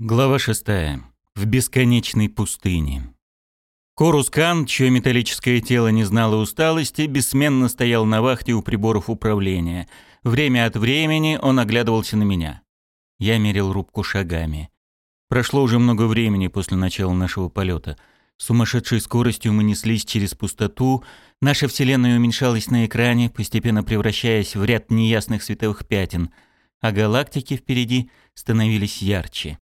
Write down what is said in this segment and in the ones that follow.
Глава шестая. В бесконечной пустыне. Корускан, чье металлическое тело не знало усталости, бессменно стоял на вахте у приборов управления. Время от времени он оглядывался на меня. Я мерил рубку шагами. Прошло уже много времени после начала нашего полета. С сумасшедшей скоростью мы неслись через пустоту, наша Вселенная уменьшалась на экране, постепенно превращаясь в ряд неясных световых пятен, а галактики впереди становились ярче.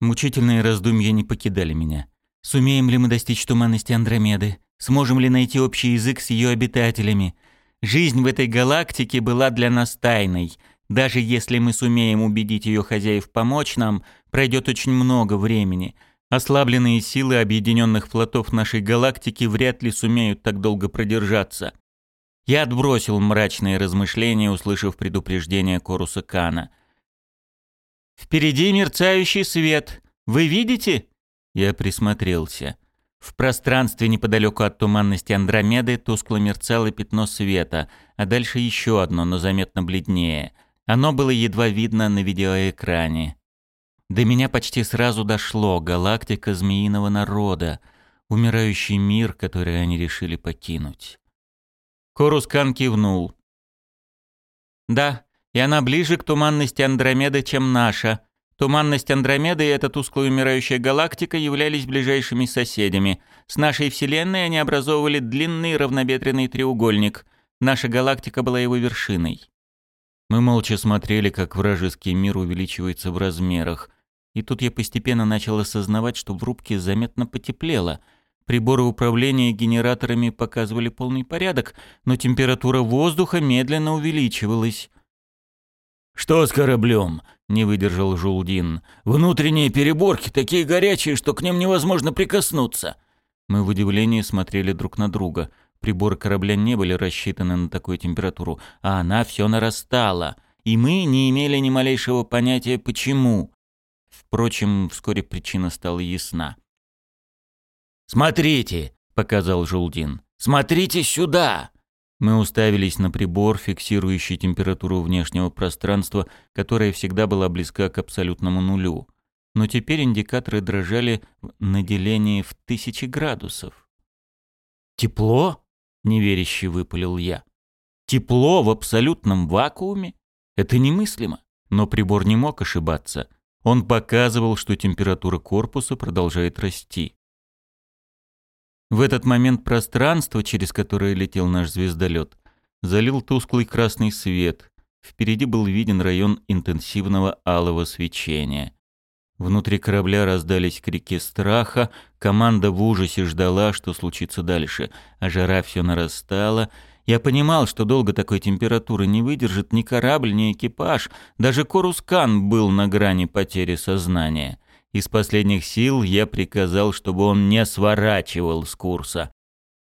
Мучительные раздумья не покидали меня. Сумеем ли мы достичь туманности Андромеды? Сможем ли найти общий язык с ее обитателями? Жизнь в этой галактике была для нас тайной. Даже если мы сумеем убедить ее хозяев помочь нам, пройдет очень много времени. Ослабленные силы объединенных флотов нашей галактики вряд ли сумеют так долго продержаться. Я отбросил мрачные размышления, услышав предупреждение Коруса Кана. «Впереди мерцающий свет. Вы видите?» Я присмотрелся. В пространстве неподалеку от туманности Андромеды тускло мерцало пятно света, а дальше еще одно, но заметно бледнее. Оно было едва видно на видеоэкране. До меня почти сразу дошло галактика змеиного народа, умирающий мир, который они решили покинуть. Корускан кивнул. «Да, и она ближе к туманности Андромеды, чем наша. Туманность Андромеды и эта тускло умирающая галактика являлись ближайшими соседями. С нашей Вселенной они образовывали длинный равнобедренный треугольник. Наша галактика была его вершиной. Мы молча смотрели, как вражеский мир увеличивается в размерах. И тут я постепенно начал осознавать, что в рубке заметно потеплело. Приборы управления генераторами показывали полный порядок, но температура воздуха медленно увеличивалась. «Что с кораблем?» — не выдержал Жулдин. «Внутренние переборки такие горячие, что к ним невозможно прикоснуться». Мы в удивлении смотрели друг на друга. Приборы корабля не были рассчитаны на такую температуру, а она все нарастала, и мы не имели ни малейшего понятия, почему. Впрочем, вскоре причина стала ясна. «Смотрите!» — показал Жулдин. «Смотрите сюда!» Мы уставились на прибор, фиксирующий температуру внешнего пространства, которая всегда была близка к абсолютному нулю. Но теперь индикаторы дрожали на делении в тысячи градусов. «Тепло?» — неверяще выпалил я. «Тепло в абсолютном вакууме? Это немыслимо!» Но прибор не мог ошибаться. Он показывал, что температура корпуса продолжает расти. В этот момент пространство, через которое летел наш звездолет, залил тусклый красный свет. Впереди был виден район интенсивного алого свечения. Внутри корабля раздались крики страха, команда в ужасе ждала, что случится дальше, а жара все нарастала. Я понимал, что долго такой температуры не выдержит ни корабль, ни экипаж, даже Корускан был на грани потери сознания. Из последних сил я приказал, чтобы он не сворачивал с курса.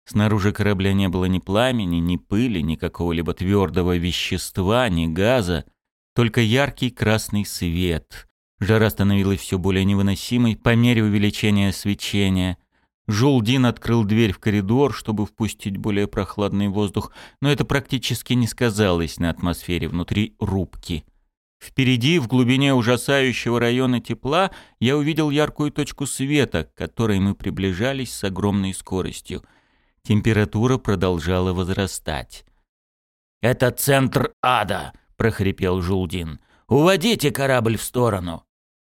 Снаружи корабля не было ни пламени, ни пыли, ни какого-либо твердого вещества, ни газа, только яркий красный свет. Жара становилась все более невыносимой по мере увеличения свечения. Жулдин открыл дверь в коридор, чтобы впустить более прохладный воздух, но это практически не сказалось на атмосфере внутри рубки. Впереди, в глубине ужасающего района тепла, я увидел яркую точку света, к которой мы приближались с огромной скоростью. Температура продолжала возрастать. «Это центр ада!» — прохрипел Жулдин. «Уводите корабль в сторону!»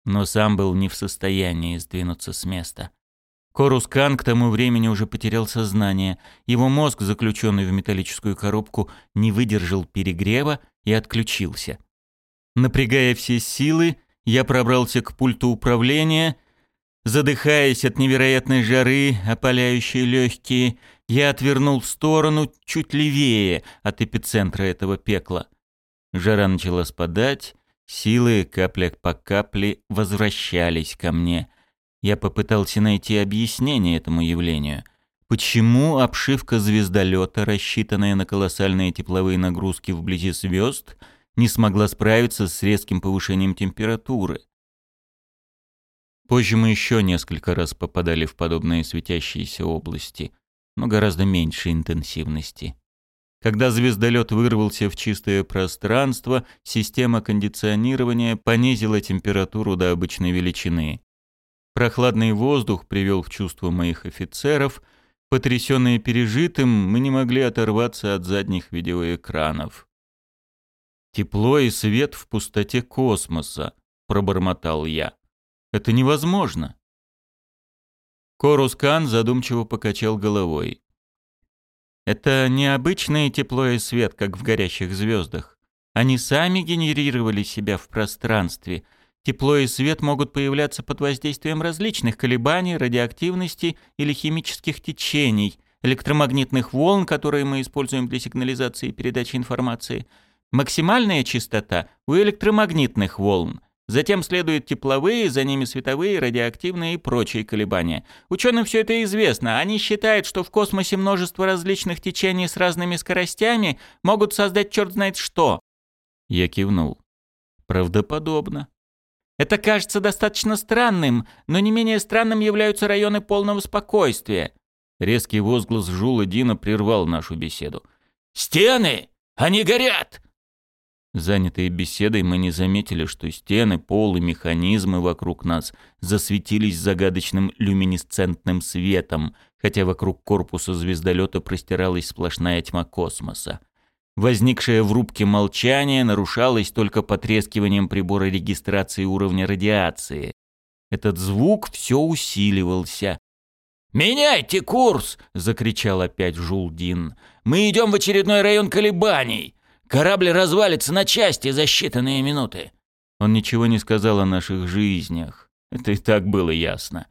Но сам был не в состоянии сдвинуться с места. Корускан к тому времени уже потерял сознание. Его мозг, заключенный в металлическую коробку, не выдержал перегрева и отключился. Напрягая все силы, я пробрался к пульту управления. Задыхаясь от невероятной жары, опаляющей легкие, я отвернул в сторону чуть левее от эпицентра этого пекла. Жара начала спадать, силы капля по капле возвращались ко мне. Я попытался найти объяснение этому явлению. Почему обшивка звездолета, рассчитанная на колоссальные тепловые нагрузки вблизи звезд, — не смогла справиться с резким повышением температуры. Позже мы еще несколько раз попадали в подобные светящиеся области, но гораздо меньшей интенсивности. Когда звездолет вырвался в чистое пространство, система кондиционирования понизила температуру до обычной величины. Прохладный воздух привел в чувство моих офицеров. Потрясенные пережитым, мы не могли оторваться от задних видеоэкранов. «Тепло и свет в пустоте космоса», — пробормотал я. «Это невозможно». Корускан задумчиво покачал головой. «Это необычное тепло и свет, как в горящих звездах. Они сами генерировали себя в пространстве — Тепло и свет могут появляться под воздействием различных колебаний, радиоактивности или химических течений, электромагнитных волн, которые мы используем для сигнализации и передачи информации. Максимальная частота у электромагнитных волн. Затем следуют тепловые, за ними световые, радиоактивные и прочие колебания. Ученым все это известно. Они считают, что в космосе множество различных течений с разными скоростями могут создать черт знает что. Я кивнул. Правдоподобно. Это кажется достаточно странным, но не менее странным являются районы полного спокойствия. Резкий возглас Жула Дина прервал нашу беседу. «Стены! Они горят!» Занятые беседой, мы не заметили, что стены, пол и механизмы вокруг нас засветились загадочным люминесцентным светом, хотя вокруг корпуса звездолета простиралась сплошная тьма космоса. Возникшее в рубке молчание нарушалось только потрескиванием прибора регистрации уровня радиации. Этот звук все усиливался. «Меняйте курс!» — закричал опять Жулдин. «Мы идем в очередной район колебаний. Корабль развалится на части за считанные минуты». Он ничего не сказал о наших жизнях. Это и так было ясно.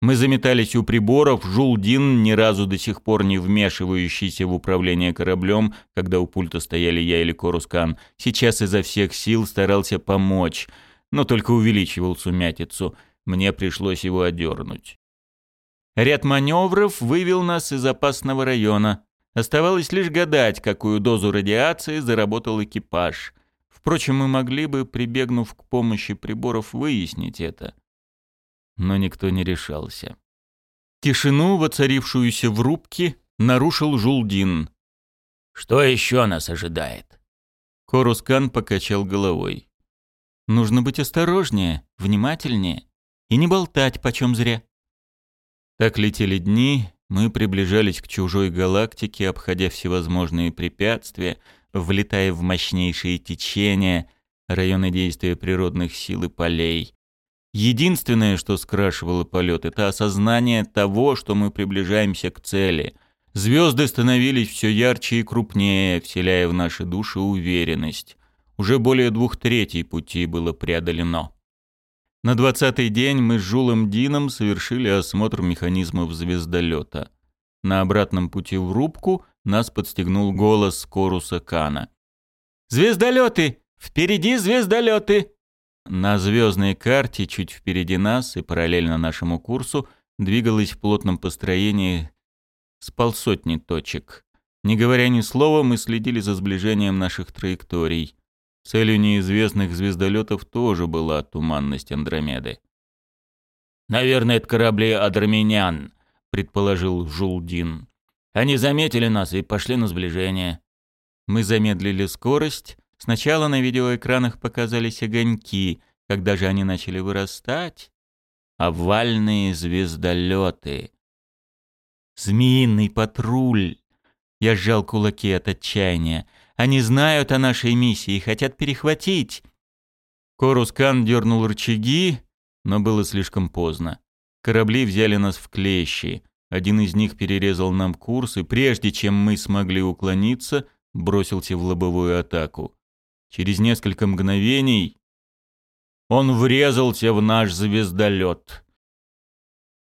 Мы заметались у приборов, Жулдин, ни разу до сих пор не вмешивающийся в управление кораблем, когда у пульта стояли я или Корускан, сейчас изо всех сил старался помочь, но только увеличивал сумятицу. Мне пришлось его одернуть. Ряд маневров вывел нас из опасного района. Оставалось лишь гадать, какую дозу радиации заработал экипаж. Впрочем, мы могли бы, прибегнув к помощи приборов, выяснить это но никто не решался. Тишину, воцарившуюся в рубке, нарушил Жулдин. «Что еще нас ожидает?» Корускан покачал головой. «Нужно быть осторожнее, внимательнее и не болтать почем зря». Так летели дни, мы приближались к чужой галактике, обходя всевозможные препятствия, влетая в мощнейшие течения, районы действия природных сил и полей, Единственное, что скрашивало полет, это осознание того, что мы приближаемся к цели. Звезды становились все ярче и крупнее, вселяя в наши души уверенность. Уже более двух третей пути было преодолено. На двадцатый день мы с Жулом Дином совершили осмотр механизмов звездолета. На обратном пути в рубку нас подстегнул голос Коруса Кана. «Звездолеты! Впереди звездолеты!» На звездной карте чуть впереди нас и параллельно нашему курсу двигалось в плотном построении с полсотни точек. Не говоря ни слова, мы следили за сближением наших траекторий. Целью неизвестных звездолетов тоже была туманность Андромеды. «Наверное, это корабли Адраминян», — предположил Жулдин. «Они заметили нас и пошли на сближение». Мы замедлили скорость, Сначала на видеоэкранах показались огоньки, когда же они начали вырастать. Овальные звездолеты. Змеиный патруль. Я сжал кулаки от отчаяния. Они знают о нашей миссии и хотят перехватить. Корускан дернул рычаги, но было слишком поздно. Корабли взяли нас в клещи. Один из них перерезал нам курс, и прежде чем мы смогли уклониться, бросился в лобовую атаку. Через несколько мгновений он врезался в наш звездолет.